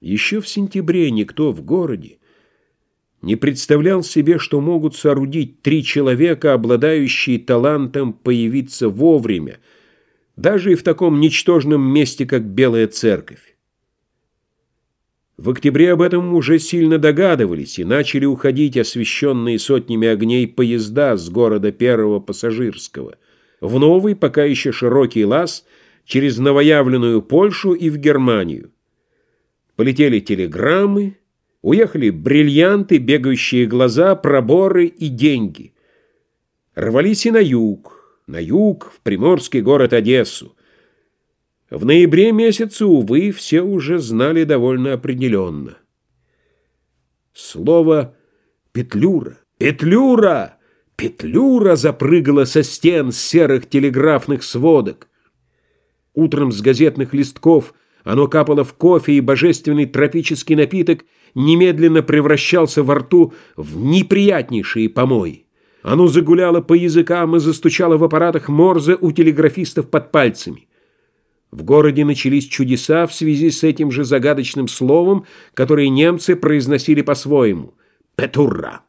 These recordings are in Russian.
Еще в сентябре никто в городе не представлял себе, что могут соорудить три человека, обладающие талантом появиться вовремя, даже и в таком ничтожном месте, как Белая Церковь. В октябре об этом уже сильно догадывались и начали уходить освещенные сотнями огней поезда с города Первого Пассажирского в новый, пока еще широкий лаз, через новоявленную Польшу и в Германию. Полетели телеграммы, уехали бриллианты, бегающие глаза, проборы и деньги. Рвались и на юг, на юг, в приморский город Одессу. В ноябре месяце, увы, все уже знали довольно определенно. Слово «петлюра», «петлюра», «петлюра» запрыгало со стен серых телеграфных сводок. Утром с газетных листков – оно капало в кофе, и божественный тропический напиток немедленно превращался во рту в неприятнейшие помои. Оно загуляло по языкам и застучало в аппаратах Морзе у телеграфистов под пальцами. В городе начались чудеса в связи с этим же загадочным словом, которое немцы произносили по-своему – «петурра».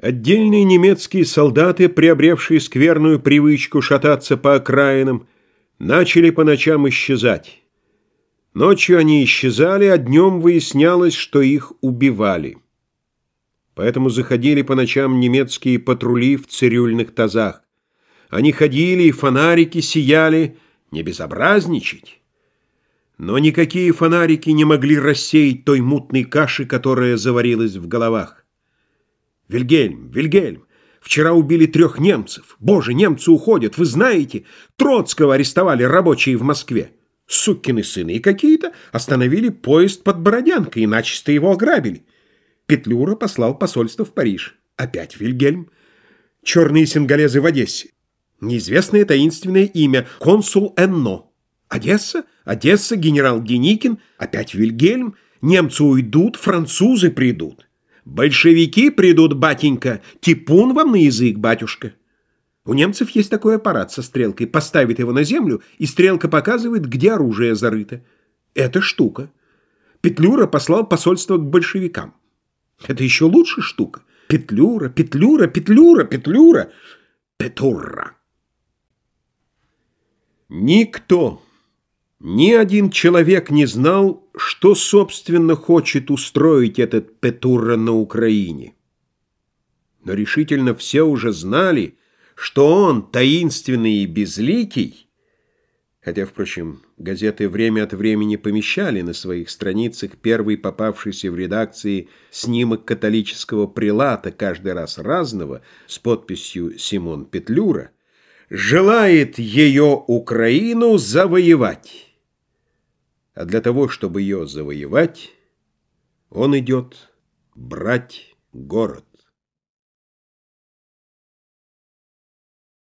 Отдельные немецкие солдаты, приобревшие скверную привычку шататься по окраинам, начали по ночам исчезать. Ночью они исчезали, а днем выяснялось, что их убивали. Поэтому заходили по ночам немецкие патрули в цирюльных тазах. Они ходили, и фонарики сияли, не безобразничать. Но никакие фонарики не могли рассеять той мутной каши, которая заварилась в головах. Вильгельм, Вильгельм, вчера убили трех немцев. Боже, немцы уходят, вы знаете? Троцкого арестовали рабочие в Москве. Сукины сыны и какие-то остановили поезд под Бородянкой, иначе-то его ограбили. Петлюра послал посольство в Париж. Опять Вильгельм. Черные сингалезы в Одессе. Неизвестное таинственное имя. Консул Энно. Одесса? Одесса, генерал Деникин. Опять Вильгельм. Немцы уйдут, французы придут. «Большевики придут, батенька! Типун вам на язык, батюшка!» У немцев есть такой аппарат со стрелкой. Поставит его на землю, и стрелка показывает, где оружие зарыто. Это штука. Петлюра послал посольство к большевикам. Это еще лучше штука. Петлюра, Петлюра, Петлюра, Петлюра, Петурра. Никто ни один человек не знал, что, собственно, хочет устроить этот Петурра на Украине. Но решительно все уже знали, что он таинственный и безликий, хотя, впрочем, газеты время от времени помещали на своих страницах первый попавшийся в редакции снимок католического прилата, каждый раз разного, с подписью «Симон Петлюра», желает ее Украину завоевать а для того, чтобы ее завоевать, он идет брать город.